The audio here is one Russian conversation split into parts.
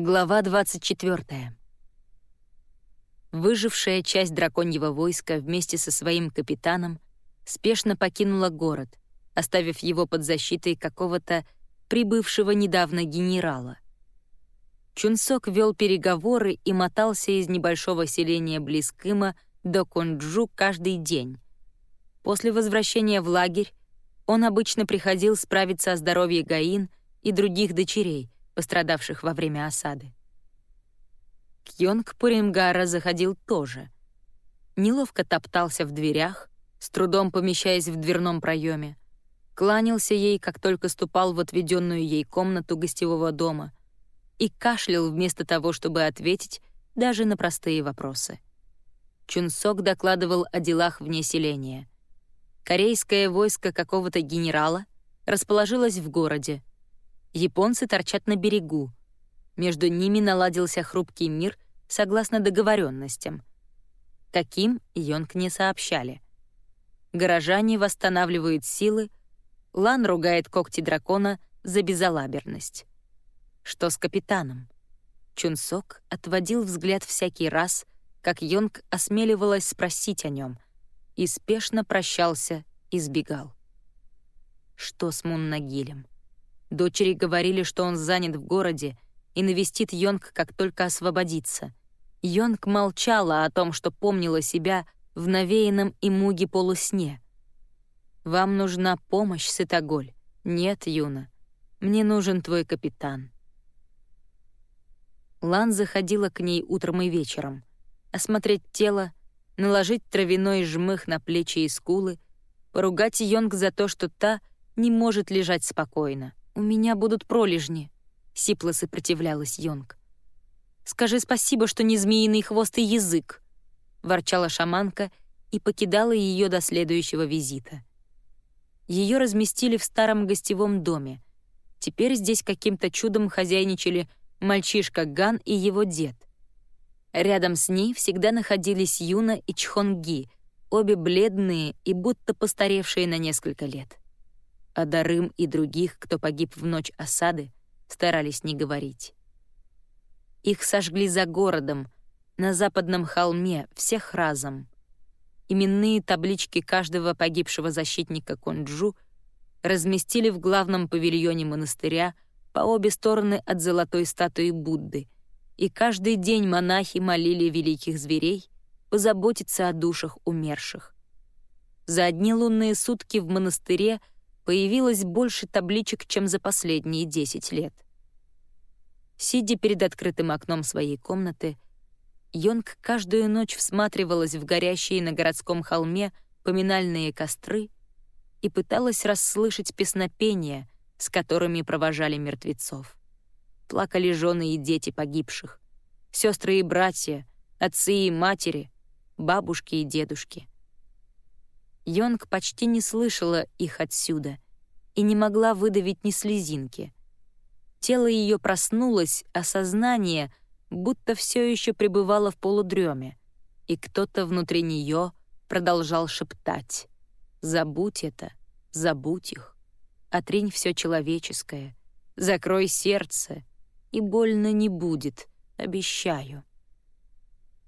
Глава 24. Выжившая часть драконьего войска вместе со своим капитаном спешно покинула город, оставив его под защитой какого-то прибывшего недавно генерала. Чунсок вел переговоры и мотался из небольшого селения близ Кыма до Кунджу каждый день. После возвращения в лагерь он обычно приходил справиться о здоровье Гаин и других дочерей — пострадавших во время осады. Кьонг Пурингара заходил тоже. Неловко топтался в дверях, с трудом помещаясь в дверном проеме, кланялся ей, как только ступал в отведенную ей комнату гостевого дома, и кашлял вместо того, чтобы ответить даже на простые вопросы. Чунсок докладывал о делах вне селения. Корейское войско какого-то генерала расположилось в городе, Японцы торчат на берегу. Между ними наладился хрупкий мир согласно договоренностям. Каким, Йонг не сообщали. Горожане восстанавливают силы, Лан ругает когти дракона за безалаберность. Что с капитаном? Чунсок отводил взгляд всякий раз, как Йонг осмеливалась спросить о нем, и спешно прощался и сбегал. Что с Муннагилем? Дочери говорили, что он занят в городе и навестит Йонг, как только освободится. Йонг молчала о том, что помнила себя в навеянном и муге полусне. «Вам нужна помощь, Сытоголь?» «Нет, Юна. Мне нужен твой капитан». Лан заходила к ней утром и вечером. Осмотреть тело, наложить травяной жмых на плечи и скулы, поругать Йонг за то, что та не может лежать спокойно. «У меня будут пролежни», — сипло сопротивлялась Йонг. «Скажи спасибо, что не змеиный хвост и язык», — ворчала шаманка и покидала ее до следующего визита. Ее разместили в старом гостевом доме. Теперь здесь каким-то чудом хозяйничали мальчишка Ган и его дед. Рядом с ней всегда находились Юна и Чхонги, обе бледные и будто постаревшие на несколько лет а Дарым и других, кто погиб в ночь осады, старались не говорить. Их сожгли за городом, на западном холме, всех разом. Именные таблички каждого погибшего защитника Кунджу разместили в главном павильоне монастыря по обе стороны от золотой статуи Будды, и каждый день монахи молили великих зверей позаботиться о душах умерших. За одни лунные сутки в монастыре — появилось больше табличек, чем за последние 10 лет. Сидя перед открытым окном своей комнаты, Йонг каждую ночь всматривалась в горящие на городском холме поминальные костры и пыталась расслышать песнопения, с которыми провожали мертвецов. Плакали жены и дети погибших, сестры и братья, отцы и матери, бабушки и дедушки — Йонг почти не слышала их отсюда и не могла выдавить ни слезинки. Тело ее проснулось, а сознание будто все еще пребывало в полудреме, и кто-то внутри нее продолжал шептать «Забудь это, забудь их, отринь все человеческое, закрой сердце, и больно не будет, обещаю».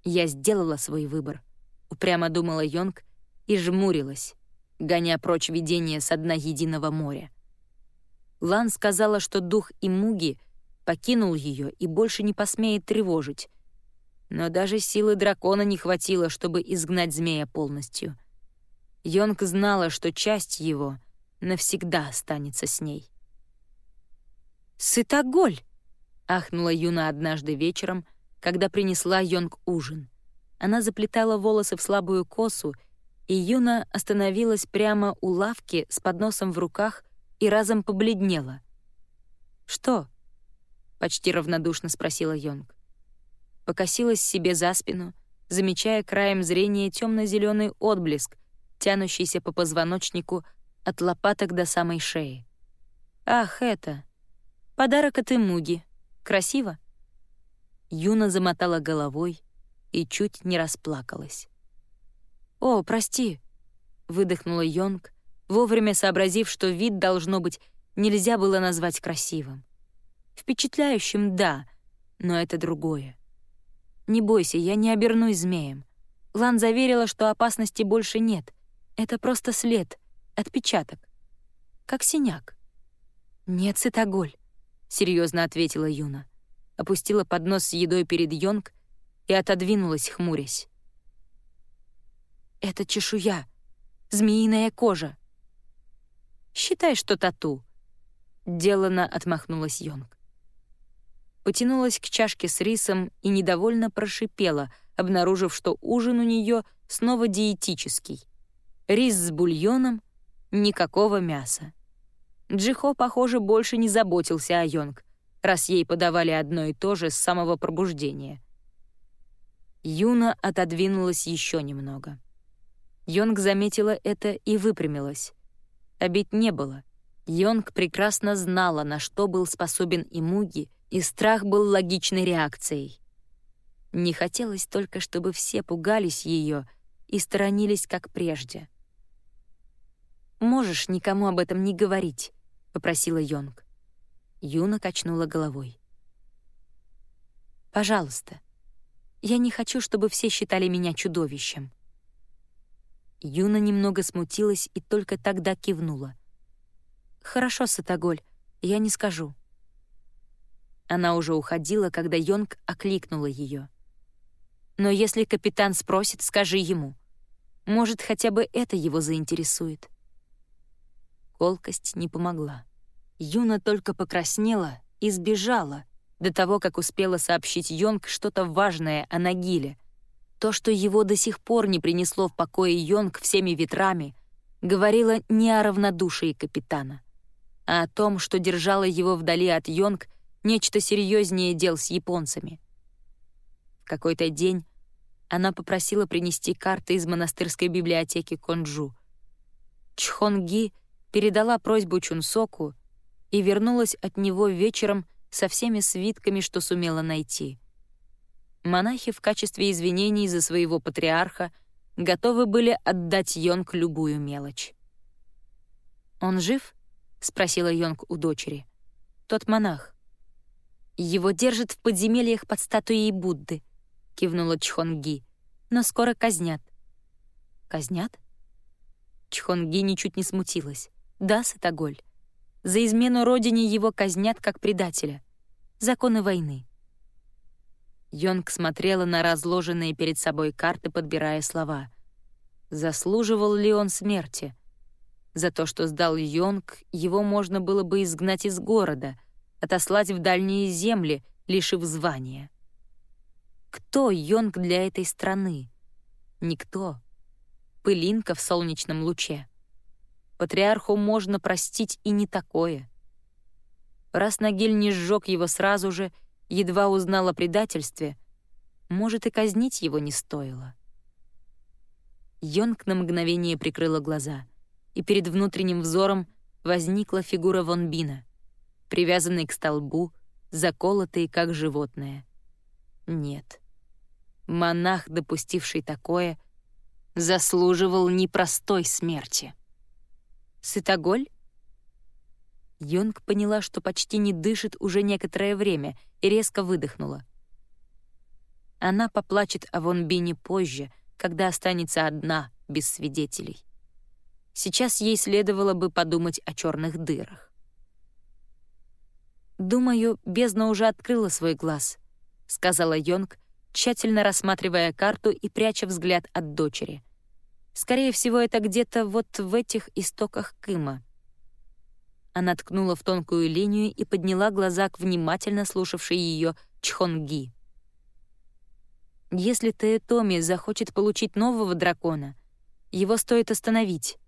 «Я сделала свой выбор», — упрямо думала Йонг, и жмурилась, гоня прочь видение с дна единого моря. Лан сказала, что дух Имуги покинул ее и больше не посмеет тревожить. Но даже силы дракона не хватило, чтобы изгнать змея полностью. Йонг знала, что часть его навсегда останется с ней. «Сытоголь!» — ахнула Юна однажды вечером, когда принесла Йонг ужин. Она заплетала волосы в слабую косу и Юна остановилась прямо у лавки с подносом в руках и разом побледнела. «Что?» — почти равнодушно спросила Йонг. Покосилась себе за спину, замечая краем зрения темно-зеленый отблеск, тянущийся по позвоночнику от лопаток до самой шеи. «Ах, это! Подарок от Имуги. Красиво?» Юна замотала головой и чуть не расплакалась. «О, прости», — выдохнула Йонг, вовремя сообразив, что вид, должно быть, нельзя было назвать красивым. Впечатляющим — да, но это другое. Не бойся, я не обернусь змеем. Лан заверила, что опасности больше нет. Это просто след, отпечаток. Как синяк. «Нет, Цитоголь», — серьезно ответила Юна. Опустила поднос с едой перед Йонг и отодвинулась, хмурясь. «Это чешуя, змеиная кожа». «Считай, что тату», — делано отмахнулась Йонг потянулась к чашке с рисом и недовольно прошипела, обнаружив, что ужин у нее снова диетический. Рис с бульоном, никакого мяса. Джихо, похоже, больше не заботился о Йонг, раз ей подавали одно и то же с самого пробуждения. Юна отодвинулась еще немного. Йонг заметила это и выпрямилась. Обид не было. Йонг прекрасно знала, на что был способен Имуги — и страх был логичной реакцией. Не хотелось только, чтобы все пугались ее и сторонились, как прежде. «Можешь никому об этом не говорить», — попросила Йонг. Юна качнула головой. «Пожалуйста. Я не хочу, чтобы все считали меня чудовищем». Юна немного смутилась и только тогда кивнула. «Хорошо, Сатоголь, я не скажу». Она уже уходила, когда Йонг окликнула ее. «Но если капитан спросит, скажи ему. Может, хотя бы это его заинтересует». Колкость не помогла. Юна только покраснела и сбежала до того, как успела сообщить Йонг что-то важное о Нагиле. То, что его до сих пор не принесло в покое Йонг всеми ветрами, говорило не о равнодушии капитана, а о том, что держало его вдали от Йонг — нечто серьезнее дел с японцами. В какой-то день она попросила принести карты из монастырской библиотеки Конджу. Чхонги передала просьбу Чунсоку и вернулась от него вечером со всеми свитками, что сумела найти. Монахи в качестве извинений за своего патриарха готовы были отдать Йонг любую мелочь. «Он жив?» — спросила Йонг у дочери. «Тот монах». «Его держат в подземельях под статуей Будды», — кивнула Чхонги. «Но скоро казнят». «Казнят?» Чхонги ничуть не смутилась. «Да, Сатоголь. За измену родине его казнят как предателя. Законы войны». Йонг смотрела на разложенные перед собой карты, подбирая слова. Заслуживал ли он смерти? За то, что сдал Йонг, его можно было бы изгнать из города — отослать в дальние земли, лишив звания. Кто Йонг для этой страны? Никто. Пылинка в солнечном луче. Патриарху можно простить и не такое. Раз Нагиль не сжег его сразу же, едва узнал о предательстве, может, и казнить его не стоило. Йонг на мгновение прикрыла глаза, и перед внутренним взором возникла фигура Вон Бина — привязанный к столбу, заколотый, как животное. Нет. Монах, допустивший такое, заслуживал непростой смерти. «Сытоголь?» Йонг поняла, что почти не дышит уже некоторое время, и резко выдохнула. Она поплачет о Вонбине позже, когда останется одна, без свидетелей. Сейчас ей следовало бы подумать о черных дырах. «Думаю, бездна уже открыла свой глаз», — сказала Йонг, тщательно рассматривая карту и пряча взгляд от дочери. «Скорее всего, это где-то вот в этих истоках Кыма». Она ткнула в тонкую линию и подняла глаза к внимательно слушавшей ее Чхонги. «Если Теэтоми захочет получить нового дракона, его стоит остановить.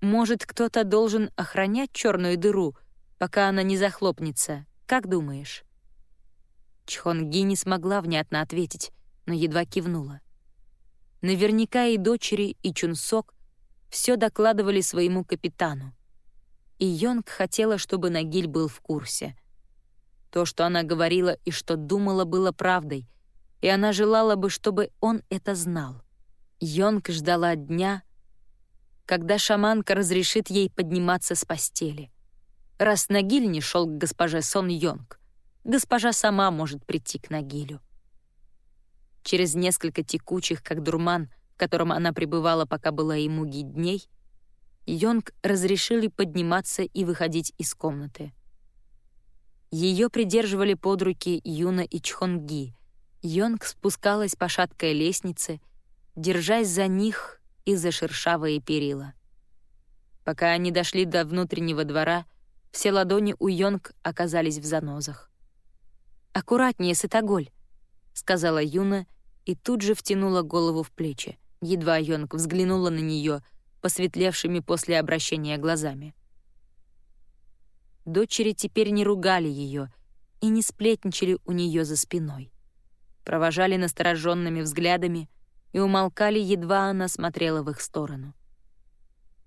Может, кто-то должен охранять черную дыру — пока она не захлопнется. Как думаешь?» Чхонги не смогла внятно ответить, но едва кивнула. Наверняка и дочери, и Чунсок все докладывали своему капитану. И Йонг хотела, чтобы Нагиль был в курсе. То, что она говорила и что думала, было правдой, и она желала бы, чтобы он это знал. Йонг ждала дня, когда шаманка разрешит ей подниматься с постели раз Нагиль не шел к госпоже Сон Йонг. госпожа сама может прийти к Нагилю. Через несколько текучих, как дурман, в котором она пребывала, пока была ему дней, Йонг разрешили подниматься и выходить из комнаты. Ее придерживали под руки Юна и Чхонги. Йонг спускалась по шаткой лестнице, держась за них и за шершавые перила. Пока они дошли до внутреннего двора, все ладони у Йонг оказались в занозах. «Аккуратнее, Сытоголь», — сказала Юна и тут же втянула голову в плечи. Едва Йонг взглянула на нее посветлевшими после обращения глазами. Дочери теперь не ругали ее и не сплетничали у нее за спиной. Провожали настороженными взглядами и умолкали, едва она смотрела в их сторону.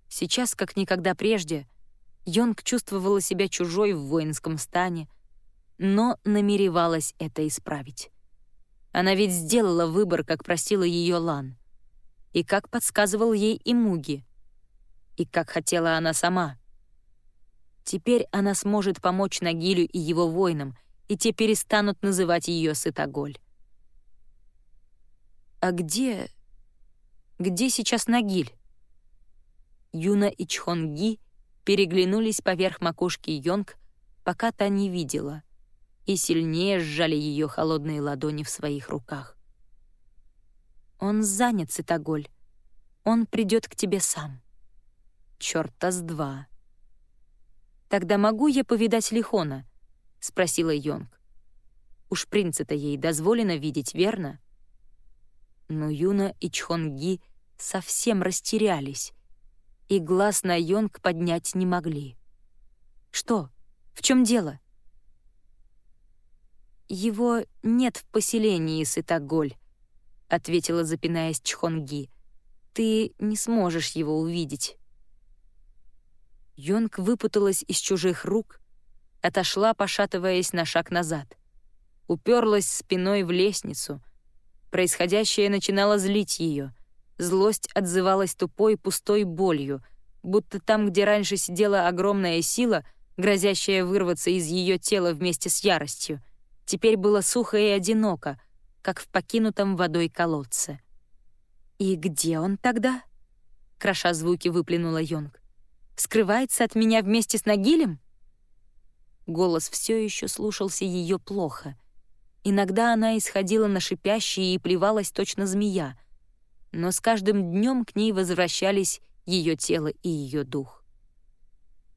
Сейчас, как никогда прежде, Йонг чувствовала себя чужой в воинском стане, но намеревалась это исправить. Она ведь сделала выбор, как просила ее Лан, и как подсказывал ей и Муги, и как хотела она сама. Теперь она сможет помочь Нагилю и его воинам, и те перестанут называть ее Сытоголь. «А где... где сейчас Нагиль?» Юна и Чхонги переглянулись поверх макушки Йонг, пока та не видела, и сильнее сжали ее холодные ладони в своих руках. «Он занят, Сытоголь. Он придет к тебе сам». «Чёрта с два». «Тогда могу я повидать Лихона?» — спросила Йонг. «Уж принца-то ей дозволено видеть, верно?» Но Юна и Чхонги совсем растерялись, и глаз на Йонг поднять не могли. «Что? В чем дело?» «Его нет в поселении, Сытоголь», — ответила, запинаясь Чхонги. «Ты не сможешь его увидеть». Йонг выпуталась из чужих рук, отошла, пошатываясь на шаг назад. Уперлась спиной в лестницу. Происходящее начинало злить ее. Злость отзывалась тупой, пустой болью, будто там, где раньше сидела огромная сила, грозящая вырваться из ее тела вместе с яростью, теперь было сухо и одиноко, как в покинутом водой колодце. «И где он тогда?» — кроша звуки выплюнула Йонг скрывается от меня вместе с Нагилем? Голос все еще слушался ее плохо. Иногда она исходила на шипящие и плевалась точно змея, но с каждым днем к ней возвращались ее тело и ее дух.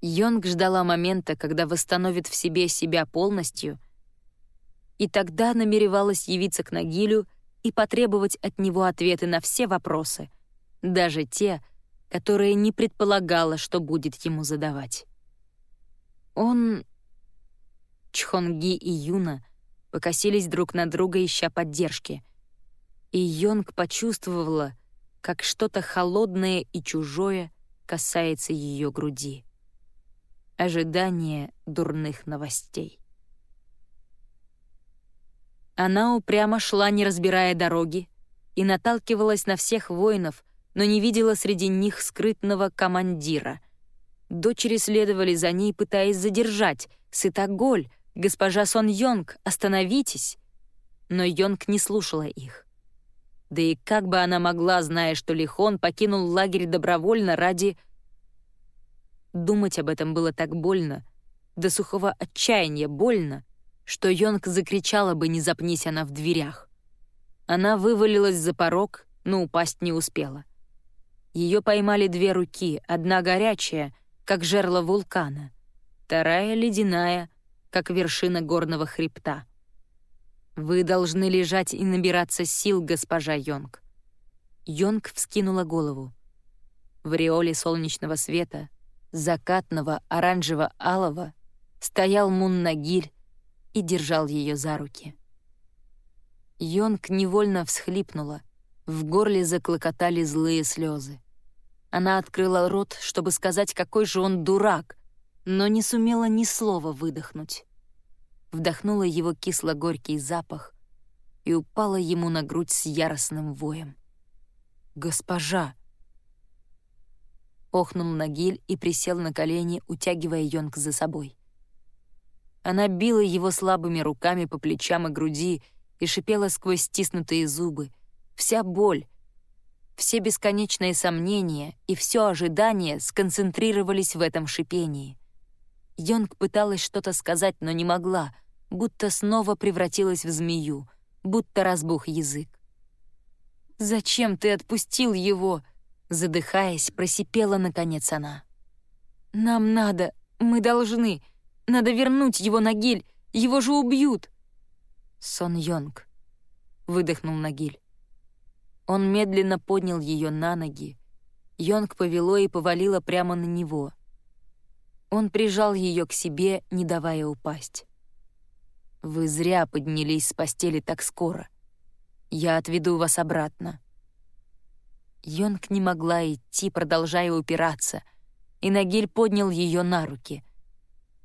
Йонг ждала момента, когда восстановит в себе себя полностью, и тогда намеревалась явиться к Нагилю и потребовать от него ответы на все вопросы, даже те, которое не предполагала, что будет ему задавать. Он... Чхонги и Юна покосились друг на друга, ища поддержки. И Йонг почувствовала, как что-то холодное и чужое касается ее груди. Ожидание дурных новостей. Она упрямо шла, не разбирая дороги, и наталкивалась на всех воинов, но не видела среди них скрытного командира. Дочери следовали за ней, пытаясь задержать. «Сытоголь! Госпожа Сон Йонг, остановитесь!» Но Йонг не слушала их. Да и как бы она могла, зная, что Лихон покинул лагерь добровольно ради... Думать об этом было так больно, до сухого отчаяния больно, что Йонг закричала бы, не запнись она в дверях. Она вывалилась за порог, но упасть не успела. Ее поймали две руки, одна горячая, как жерло вулкана, вторая ледяная, как вершина горного хребта. «Вы должны лежать и набираться сил, госпожа Йонг». Йонг вскинула голову. В ореоле солнечного света, закатного оранжево-алого, стоял Муннагиль и держал ее за руки. Йонг невольно всхлипнула, в горле заклокотали злые слезы. Она открыла рот, чтобы сказать, какой же он дурак, но не сумела ни слова выдохнуть. Вдохнула его кисло-горький запах и упала ему на грудь с яростным воем. «Госпожа!» Охнул Нагиль и присел на колени, утягивая Йонг за собой. Она била его слабыми руками по плечам и груди и шипела сквозь стиснутые зубы. Вся боль, все бесконечные сомнения и все ожидание сконцентрировались в этом шипении. Йонг пыталась что-то сказать, но не могла, будто снова превратилась в змею, будто разбух язык. «Зачем ты отпустил его?» Задыхаясь, просипела наконец она. «Нам надо, мы должны, надо вернуть его на гиль, его же убьют!» «Сон Йонг», — выдохнул Нагиль. Он медленно поднял ее на ноги. Йонг повело и повалило прямо на него. Он прижал ее к себе, не давая упасть. «Вы зря поднялись с постели так скоро. Я отведу вас обратно». Йонг не могла идти, продолжая упираться, и Нагиль поднял ее на руки.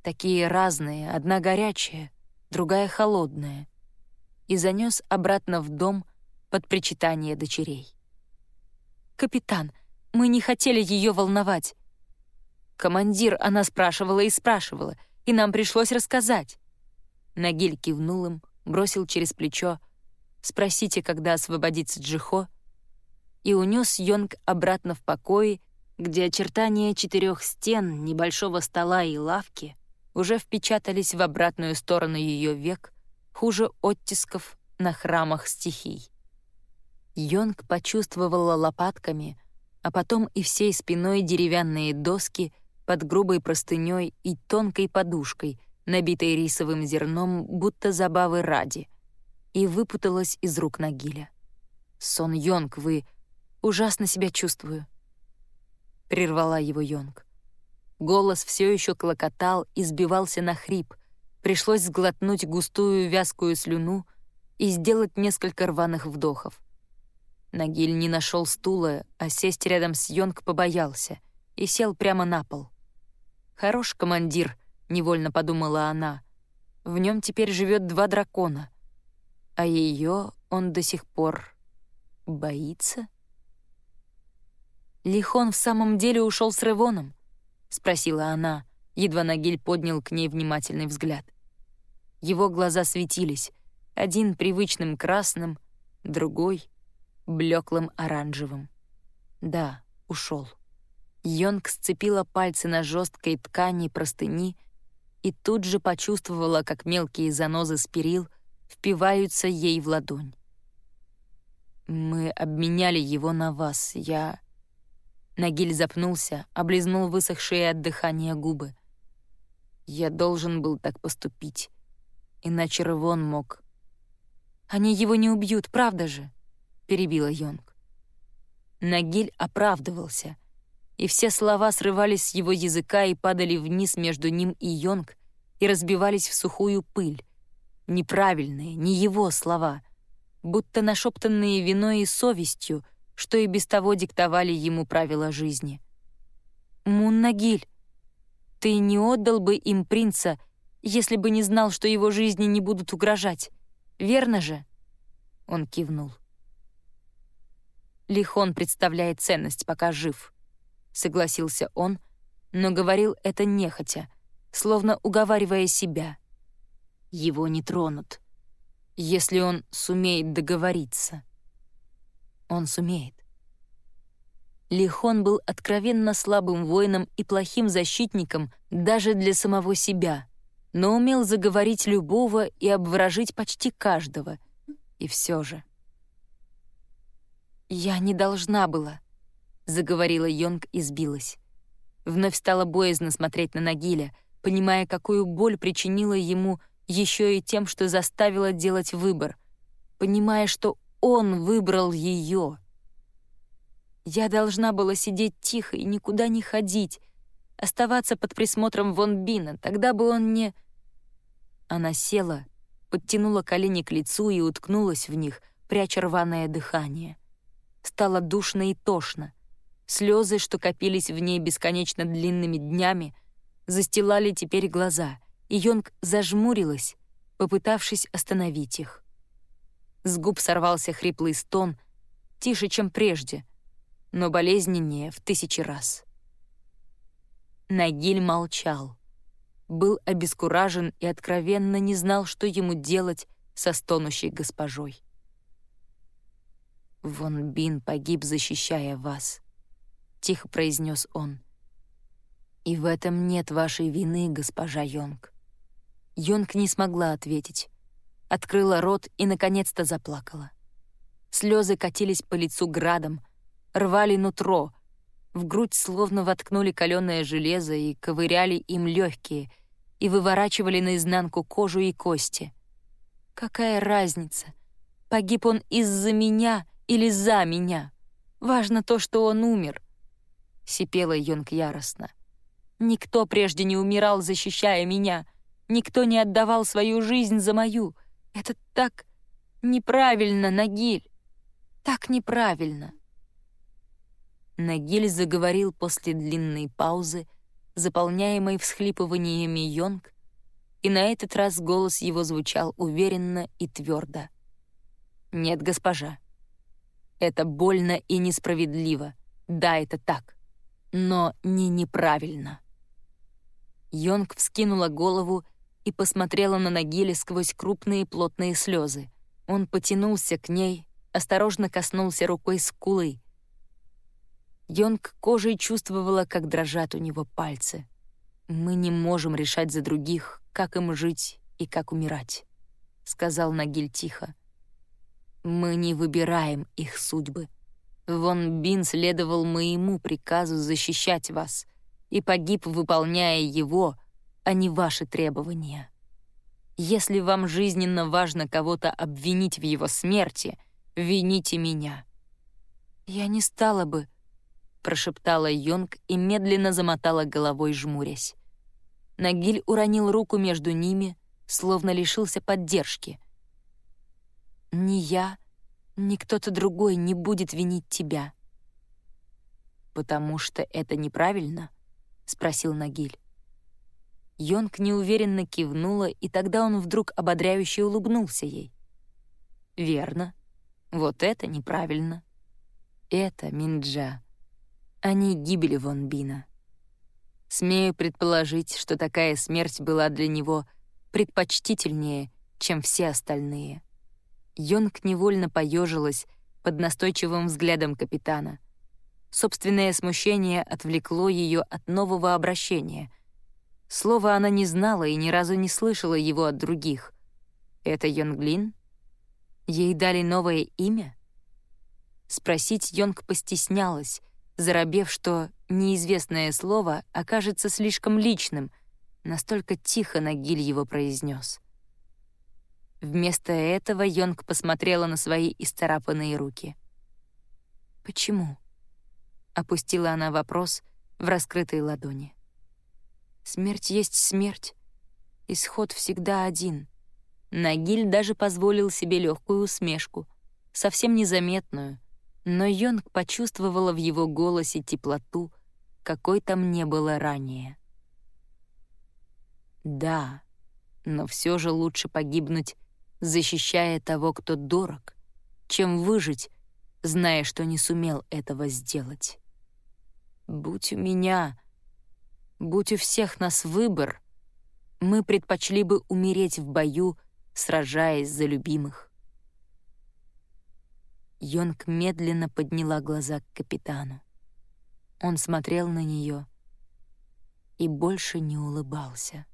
Такие разные, одна горячая, другая холодная, и занес обратно в дом под причитание дочерей. «Капитан, мы не хотели ее волновать. Командир, она спрашивала и спрашивала, и нам пришлось рассказать. Нагиль кивнул им, бросил через плечо «Спросите, когда освободится Джихо», и унес Йонг обратно в покои, где очертания четырех стен, небольшого стола и лавки уже впечатались в обратную сторону ее век, хуже оттисков на храмах стихий. Йонг почувствовала лопатками, а потом и всей спиной деревянные доски — под грубой простыней и тонкой подушкой, набитой рисовым зерном, будто забавы ради, и выпуталась из рук Нагиля. «Сон Йонг, вы... ужасно себя чувствую», — прервала его Йонг. Голос все еще клокотал и сбивался на хрип. Пришлось сглотнуть густую вязкую слюну и сделать несколько рваных вдохов. Нагиль не нашел стула, а сесть рядом с Йонг побоялся и сел прямо на пол. «Хорош командир», — невольно подумала она. «В нем теперь живет два дракона, а ее он до сих пор боится». «Лихон в самом деле ушел с Ревоном?» — спросила она, едва Нагиль поднял к ней внимательный взгляд. Его глаза светились, один привычным красным, другой — блеклым оранжевым. Да, ушел. Йонг сцепила пальцы на жесткой ткани простыни и тут же почувствовала, как мелкие занозы с перил впиваются ей в ладонь. «Мы обменяли его на вас. Я...» Нагиль запнулся, облизнул высохшие от дыхания губы. «Я должен был так поступить, иначе Рывон мог...» «Они его не убьют, правда же?» — перебила Йонг. Нагиль оправдывался — и все слова срывались с его языка и падали вниз между ним и Йонг и разбивались в сухую пыль. Неправильные, не его слова, будто нашептанные виной и совестью, что и без того диктовали ему правила жизни. «Муннагиль, ты не отдал бы им принца, если бы не знал, что его жизни не будут угрожать, верно же?» Он кивнул. Лихон представляет ценность, пока жив — согласился он, но говорил это нехотя, словно уговаривая себя. Его не тронут, если он сумеет договориться. Он сумеет. Лихон был откровенно слабым воином и плохим защитником даже для самого себя, но умел заговорить любого и обворожить почти каждого. И все же. «Я не должна была», заговорила Йонг и сбилась. Вновь стало боязно смотреть на Нагиля, понимая, какую боль причинила ему еще и тем, что заставила делать выбор, понимая, что он выбрал ее. Я должна была сидеть тихо и никуда не ходить, оставаться под присмотром Вон Бина, тогда бы он не... Она села, подтянула колени к лицу и уткнулась в них, пряча рваное дыхание. Стало душно и тошно. Слезы, что копились в ней бесконечно длинными днями, застилали теперь глаза, и Йонг зажмурилась, попытавшись остановить их. С губ сорвался хриплый стон, тише, чем прежде, но болезненнее в тысячи раз. Нагиль молчал. был обескуражен и откровенно не знал, что ему делать со стонущей госпожой. «Вон Бин погиб, защищая вас», — тихо произнес он. «И в этом нет вашей вины, госпожа Йонг». Йонг не смогла ответить. Открыла рот и, наконец-то, заплакала. Слезы катились по лицу градом, рвали нутро, в грудь словно воткнули каленое железо и ковыряли им легкие и выворачивали наизнанку кожу и кости. Какая разница, погиб он из-за меня или за меня? Важно то, что он умер. Сипела Йонг яростно. Никто прежде не умирал, защищая меня. Никто не отдавал свою жизнь за мою. Это так неправильно, Нагиль. Так неправильно. Нагиль заговорил после длинной паузы, заполняемой всхлипываниями Йонг, и на этот раз голос его звучал уверенно и твердо. «Нет, госпожа, это больно и несправедливо. Да, это так. Но не неправильно». Йонг вскинула голову и посмотрела на Нагиле сквозь крупные плотные слезы. Он потянулся к ней, осторожно коснулся рукой скулы. Йонг кожей чувствовала, как дрожат у него пальцы. «Мы не можем решать за других, как им жить и как умирать», — сказал Нагиль тихо. Мы не выбираем их судьбы. Вон Бин следовал моему приказу защищать вас и погиб, выполняя его, а не ваши требования. Если вам жизненно важно кого-то обвинить в его смерти, вините меня. Я не стала бы, прошептала Йонг и медленно замотала головой, жмурясь. Нагиль уронил руку между ними, словно лишился поддержки — ни я, ни кто-то другой не будет винить тебя. «Потому что это неправильно?» — спросил Нагиль. Йонг неуверенно кивнула, и тогда он вдруг ободряюще улыбнулся ей. «Верно. Вот это неправильно. Это Минджа. Они гибели Вонбина. Смею предположить, что такая смерть была для него предпочтительнее, чем все остальные. Йонг невольно поежилась под настойчивым взглядом капитана. Собственное смущение отвлекло ее от нового обращения. Слово она не знала и ни разу не слышала его от других. «Это Йонглин? Ей дали новое имя?» Спросить Йонг постеснялась, заробев, что неизвестное слово окажется слишком личным, настолько тихо Нагиль его произнес. Вместо этого Йонг посмотрела на свои исцарапанные руки. «Почему?» — опустила она вопрос в раскрытой ладони. «Смерть есть смерть. Исход всегда один». Нагиль даже позволил себе легкую усмешку, совсем незаметную, но Йонг почувствовала в его голосе теплоту, какой там не было ранее. «Да, но все же лучше погибнуть защищая того, кто дорог, чем выжить, зная, что не сумел этого сделать. Будь у меня, будь у всех нас выбор, мы предпочли бы умереть в бою, сражаясь за любимых. Йонг медленно подняла глаза к капитану. Он смотрел на нее и больше не улыбался.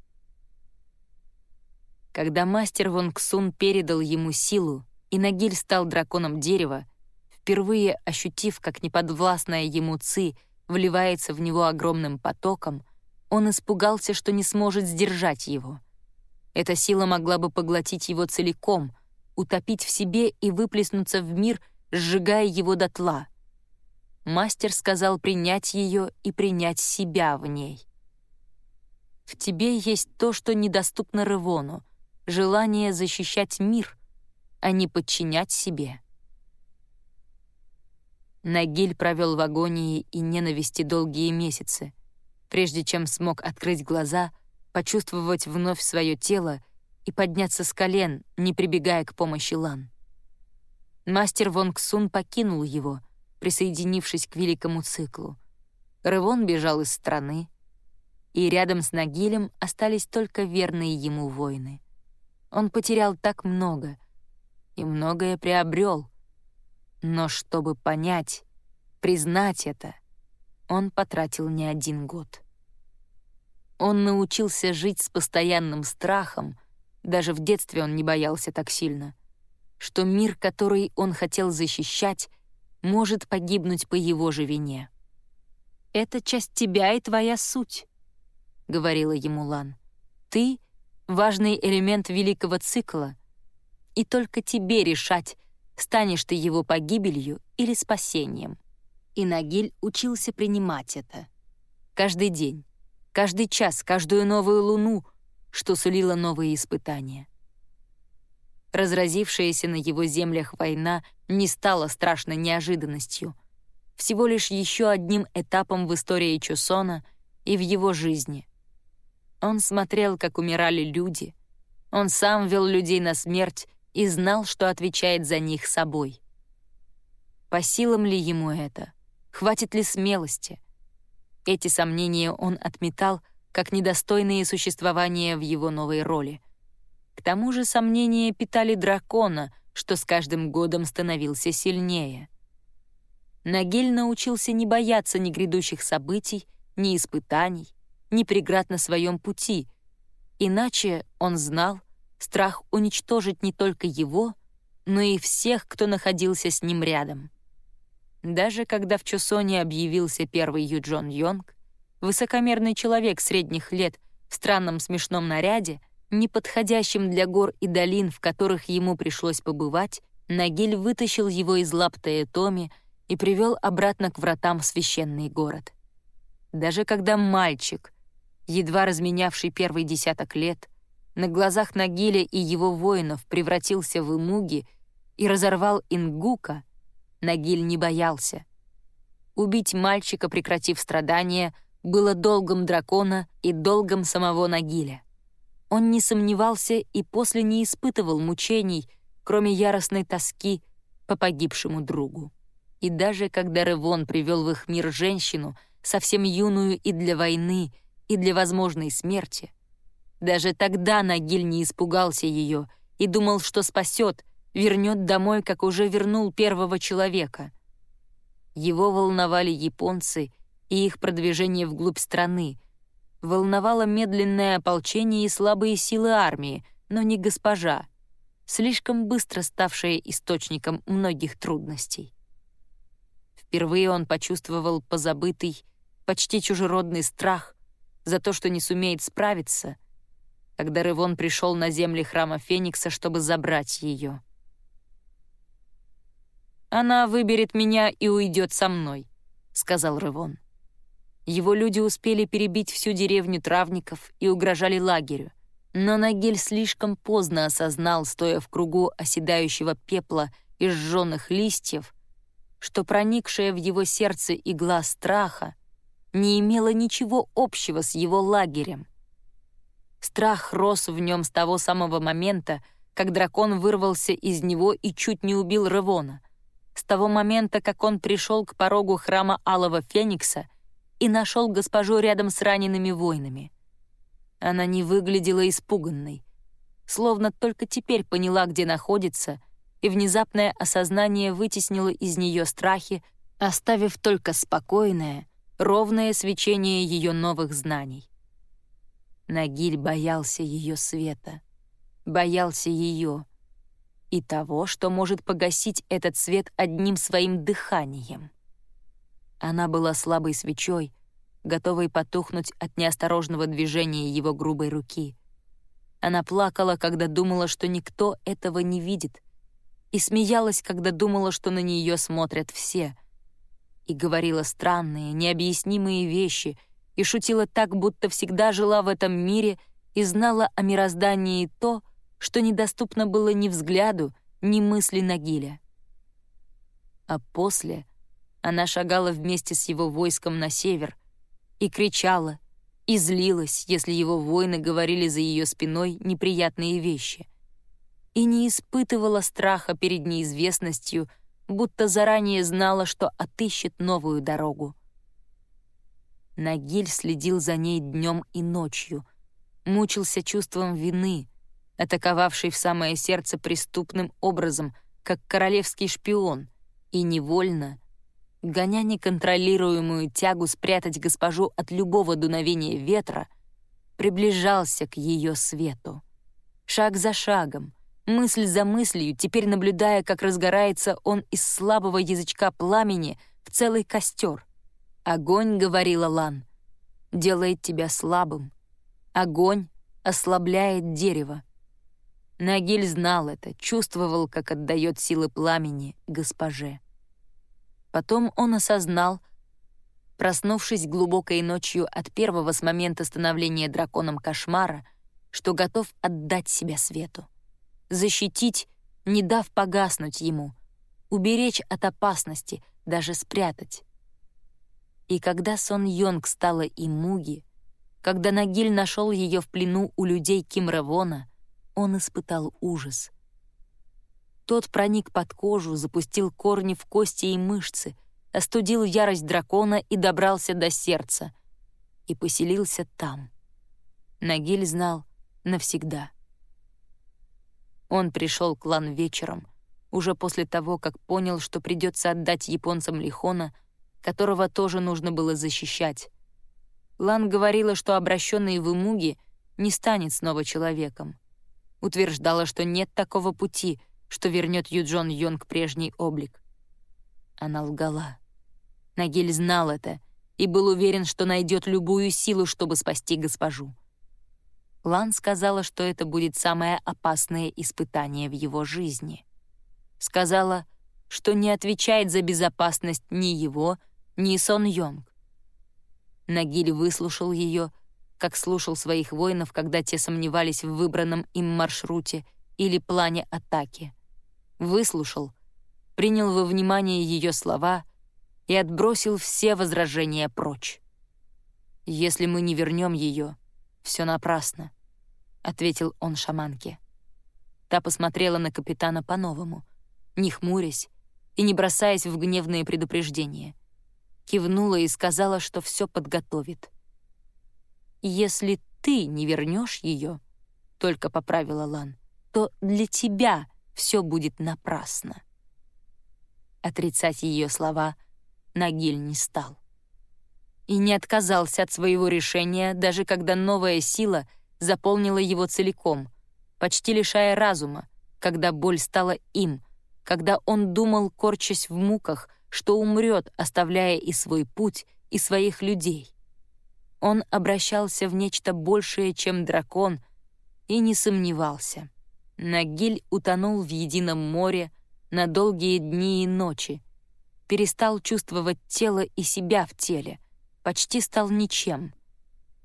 Когда мастер Вон Ксун передал ему силу, и Нагиль стал драконом дерева, впервые ощутив, как неподвластная ему Ци вливается в него огромным потоком, он испугался, что не сможет сдержать его. Эта сила могла бы поглотить его целиком, утопить в себе и выплеснуться в мир, сжигая его дотла. Мастер сказал принять ее и принять себя в ней. В тебе есть то, что недоступно Ревону — желание защищать мир, а не подчинять себе. Нагиль провел в агонии и ненависти долгие месяцы, прежде чем смог открыть глаза, почувствовать вновь свое тело и подняться с колен, не прибегая к помощи Лан. Мастер Вонг Сун покинул его, присоединившись к великому циклу. Рывон бежал из страны. и рядом с Нагилем остались только верные ему воины. Он потерял так много и многое приобрел. Но чтобы понять, признать это, он потратил не один год. Он научился жить с постоянным страхом, даже в детстве он не боялся так сильно, что мир, который он хотел защищать, может погибнуть по его же вине. «Это часть тебя и твоя суть», — говорила ему Лан. «Ты — важный элемент великого цикла, и только тебе решать, станешь ты его погибелью или спасением». И Нагиль учился принимать это. Каждый день, каждый час, каждую новую луну, что сулило новые испытания. Разразившаяся на его землях война не стала страшной неожиданностью, всего лишь еще одним этапом в истории Чусона и в его жизни. Он смотрел, как умирали люди, он сам вел людей на смерть и знал, что отвечает за них собой. По силам ли ему это? Хватит ли смелости? Эти сомнения он отметал как недостойные существования в его новой роли. К тому же сомнения питали дракона, что с каждым годом становился сильнее. Нагель научился не бояться ни грядущих событий, ни испытаний, ни преград на своем пути. Иначе, он знал, страх уничтожит не только его, но и всех, кто находился с ним рядом. Даже когда в Чусоне объявился первый Юджон Йонг, высокомерный человек средних лет в странном смешном наряде, неподходящим для гор и долин, в которых ему пришлось побывать, Нагиль вытащил его из лап Таэтоми и привел обратно к вратам в священный город. Даже когда мальчик, едва разменявший первый десяток лет, на глазах Нагиля и его воинов превратился в имуги и разорвал Ингука — Нагиль не боялся. Убить мальчика, прекратив страдания, было долгом дракона и долгом самого Нагиля. Он не сомневался и после не испытывал мучений, кроме яростной тоски по погибшему другу. И даже когда Ревон привел в их мир женщину, совсем юную и для войны, и для возможной смерти, даже тогда Нагиль не испугался ее и думал, что спасет, вернет домой, как уже вернул первого человека. Его волновали японцы и их продвижение вглубь страны. Волновало медленное ополчение и слабые силы армии, но не госпожа, слишком быстро ставшая источником многих трудностей. Впервые он почувствовал позабытый, почти чужеродный страх за то, что не сумеет справиться, когда Ревон пришел на земли храма Феникса, чтобы забрать ее. «Она выберет меня и уйдет со мной», — сказал Ревон. Его люди успели перебить всю деревню травников и угрожали лагерю, но Нагель слишком поздно осознал, стоя в кругу оседающего пепла и сжёных листьев, что проникшая в его сердце игла страха не имела ничего общего с его лагерем. Страх рос в нем с того самого момента, как дракон вырвался из него и чуть не убил Ревона — с того момента, как он пришел к порогу храма Алого Феникса и нашел госпожу рядом с ранеными воинами. Она не выглядела испуганной, словно только теперь поняла, где находится, и внезапное осознание вытеснило из нее страхи, оставив только спокойное, ровное свечение ее новых знаний. Нагиль боялся ее света, боялся ее — и того, что может погасить этот свет одним своим дыханием. Она была слабой свечой, готовой потухнуть от неосторожного движения его грубой руки. Она плакала, когда думала, что никто этого не видит, и смеялась, когда думала, что на нее смотрят все, и говорила странные, необъяснимые вещи, и шутила так, будто всегда жила в этом мире и знала о мироздании то, что недоступно было ни взгляду, ни мысли Нагиля. А после она шагала вместе с его войском на север и кричала, и злилась, если его воины говорили за ее спиной неприятные вещи, и не испытывала страха перед неизвестностью, будто заранее знала, что отыщет новую дорогу. Нагиль следил за ней днем и ночью, мучился чувством вины, атаковавший в самое сердце преступным образом, как королевский шпион, и невольно, гоня неконтролируемую тягу спрятать госпожу от любого дуновения ветра, приближался к ее свету. Шаг за шагом, мысль за мыслью, теперь наблюдая, как разгорается он из слабого язычка пламени в целый костер — «Огонь», — говорила Лан, — «делает тебя слабым. Огонь ослабляет дерево». Нагиль знал это, чувствовал, как отдает силы пламени госпоже. Потом он осознал, проснувшись глубокой ночью от первого с момента становления драконом кошмара, что готов отдать себя свету, защитить, не дав погаснуть ему, уберечь от опасности, даже спрятать. И когда Сон Йонг стала и Муги, когда Нагиль нашел ее в плену у людей Кимравона, он испытал ужас. Тот проник под кожу, запустил корни в кости и мышцы, остудил ярость дракона и добрался до сердца. И поселился там. Нагиль знал навсегда. Он пришел к Лан вечером, уже после того, как понял, что придется отдать японцам Лихона которого тоже нужно было защищать. Лан говорила, что обращенный в Имуги не станет снова человеком. Утверждала, что нет такого пути, что вернет Юджон Йонг прежний облик. Она лгала. Нагиль знал это и был уверен, что найдет любую силу, чтобы спасти госпожу. Лан сказала, что это будет самое опасное испытание в его жизни. Сказала, что не отвечает за безопасность ни его, ни Сон Йонг. Нагиль выслушал ее, как слушал своих воинов, когда те сомневались в выбранном им маршруте или плане атаки. Выслушал, принял во внимание ее слова и отбросил все возражения прочь. «Если мы не вернем ее, все напрасно», — ответил он шаманке. Та посмотрела на капитана по-новому, не хмурясь и не бросаясь в гневные предупреждения — кивнула и сказала, что все подготовит. «Если ты не вернешь ее, — только поправила Лан, — то для тебя все будет напрасно». Отрицать ее слова Нагиль не стал. И не отказался от своего решения, даже когда новая сила заполнила его целиком, почти лишая разума, когда боль стала им, когда он думал, корчась в муках — что умрет, оставляя и свой путь, и своих людей. Он обращался в нечто большее, чем дракон, и не сомневался. Нагиль утонул в едином море на долгие дни и ночи, перестал чувствовать тело и себя в теле, почти стал ничем.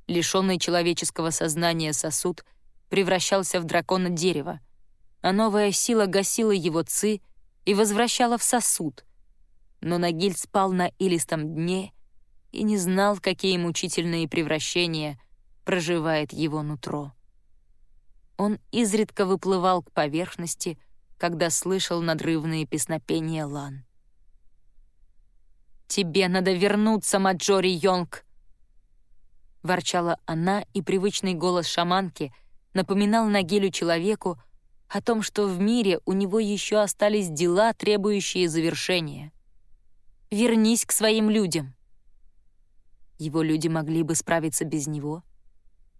Лишенный человеческого сознания сосуд превращался в дракона дерева, а новая сила гасила его ци и возвращала в сосуд, но Нагиль спал на илистом дне и не знал, какие мучительные превращения проживает его нутро. Он изредка выплывал к поверхности, когда слышал надрывные песнопения Лан. «Тебе надо вернуться, Маджори Йонг!» Ворчала она, и привычный голос шаманки напоминал Нагилю человеку о том, что в мире у него еще остались дела, требующие завершения — Вернись к своим людям». Его люди могли бы справиться без него.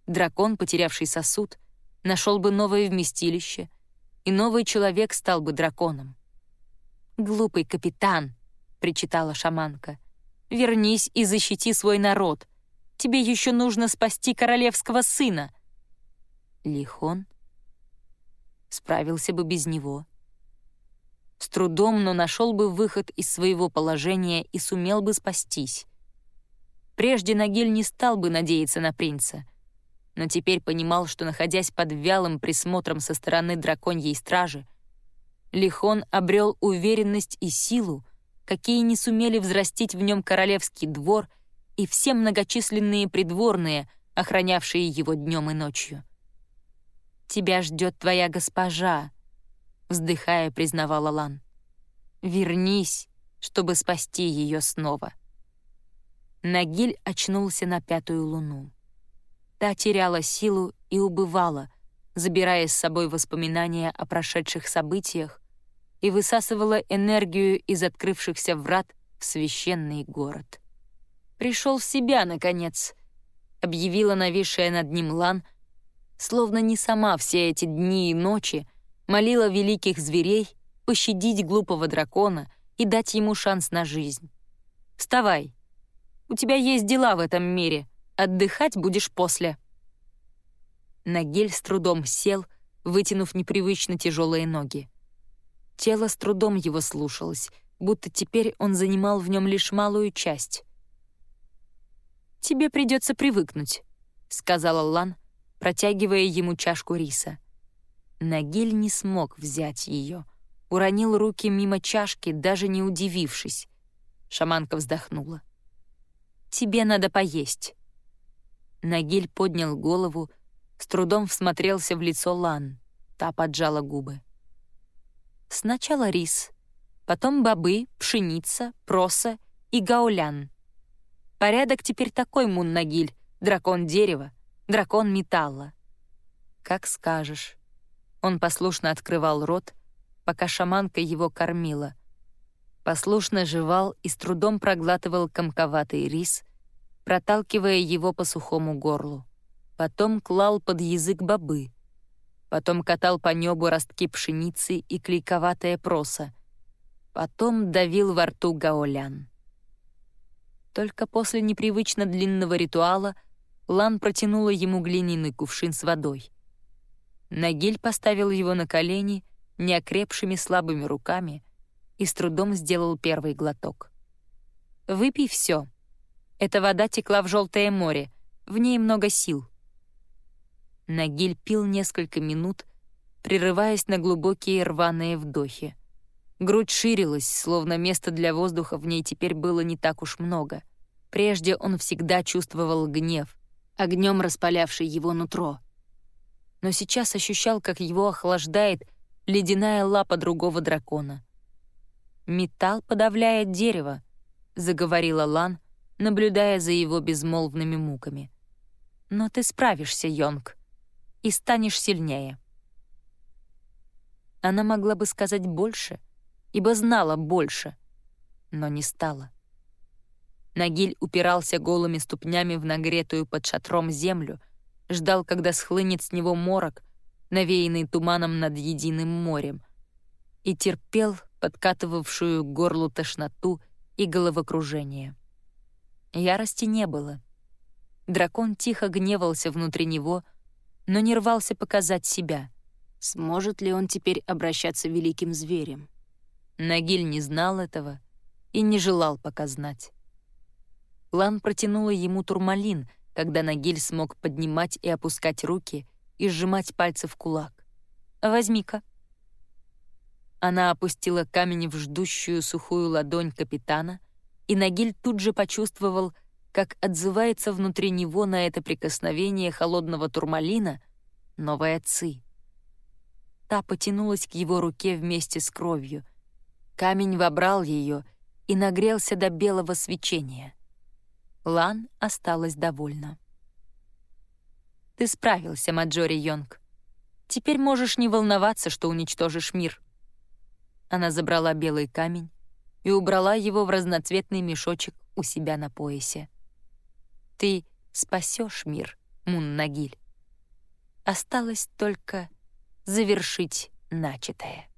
Дракон, потерявший сосуд, нашел бы новое вместилище, и новый человек стал бы драконом. «Глупый капитан», — причитала шаманка, — «вернись и защити свой народ. Тебе еще нужно спасти королевского сына». Лихон справился бы без него. С трудом, но нашел бы выход из своего положения и сумел бы спастись. Прежде Нагиль не стал бы надеяться на принца, но теперь понимал, что, находясь под вялым присмотром со стороны драконьей стражи, Лихон обрел уверенность и силу, какие не сумели взрастить в нем королевский двор и все многочисленные придворные, охранявшие его днем и ночью. «Тебя ждет твоя госпожа», вздыхая, признавала Лан. «Вернись, чтобы спасти ее снова». Нагиль очнулся на пятую луну. Та теряла силу и убывала, забирая с собой воспоминания о прошедших событиях и высасывала энергию из открывшихся врат в священный город. «Пришел в себя, наконец», — объявила нависшая над ним Лан, словно не сама все эти дни и ночи молила великих зверей пощадить глупого дракона и дать ему шанс на жизнь. «Вставай. У тебя есть дела в этом мире. Отдыхать будешь после». Нагель с трудом сел, вытянув непривычно тяжелые ноги. Тело с трудом его слушалось, будто теперь он занимал в нем лишь малую часть. «Тебе придется привыкнуть», — сказала Лан, протягивая ему чашку риса. Нагиль не смог взять ее, уронил руки мимо чашки, даже не удивившись. Шаманка вздохнула. «Тебе надо поесть». Нагиль поднял голову, с трудом всмотрелся в лицо Лан. Та поджала губы. Сначала рис, потом бобы, пшеница, проса и гаулян. Порядок теперь такой, Муннагиль, дракон дерева, дракон металла. Как скажешь. Он послушно открывал рот, пока шаманка его кормила. Послушно жевал и с трудом проглатывал комковатый рис, проталкивая его по сухому горлу. Потом клал под язык бобы. Потом катал по небу ростки пшеницы и клейковатая проса. Потом давил во рту гаолян. Только после непривычно длинного ритуала Лан протянула ему глиняный кувшин с водой. Нагиль поставил его на колени неокрепшими слабыми руками и с трудом сделал первый глоток. «Выпей все. Эта вода текла в Желтое море, в ней много сил». Нагиль пил несколько минут, прерываясь на глубокие рваные вдохи. Грудь ширилась, словно места для воздуха в ней теперь было не так уж много. Прежде он всегда чувствовал гнев, огнем распалявший его нутро. Но сейчас ощущал, как его охлаждает ледяная лапа другого дракона. «Металл подавляет дерево», — заговорила Лан, наблюдая за его безмолвными муками. «Но ты справишься, Йонг, и станешь сильнее». Она могла бы сказать больше, ибо знала больше, но не стала. Нагиль упирался голыми ступнями в нагретую под шатром землю, ждал, когда схлынет с него морок, навеянный туманом над единым морем, и терпел подкатывавшую к горлу тошноту и головокружение. Ярости не было. Дракон тихо гневался внутри него, но не рвался показать себя. Сможет ли он теперь обращаться великим зверем? Нагиль не знал этого и не желал пока знать. Лан протянула ему турмалин, когда Нагиль смог поднимать и опускать руки — и сжимать пальцы в кулак. «Возьми-ка». Она опустила камень в ждущую сухую ладонь капитана, и Нагиль тут же почувствовал, как отзывается внутри него на это прикосновение холодного турмалина новая ци. Та потянулась к его руке вместе с кровью. Камень вобрал ее и нагрелся до белого свечения. Лан осталась довольна. Ты справился, Маджори Йонг. Теперь можешь не волноваться, что уничтожишь мир». Она забрала белый камень и убрала его в разноцветный мешочек у себя на поясе. «Ты спасешь мир, Мун-Нагиль. Осталось только завершить начатое».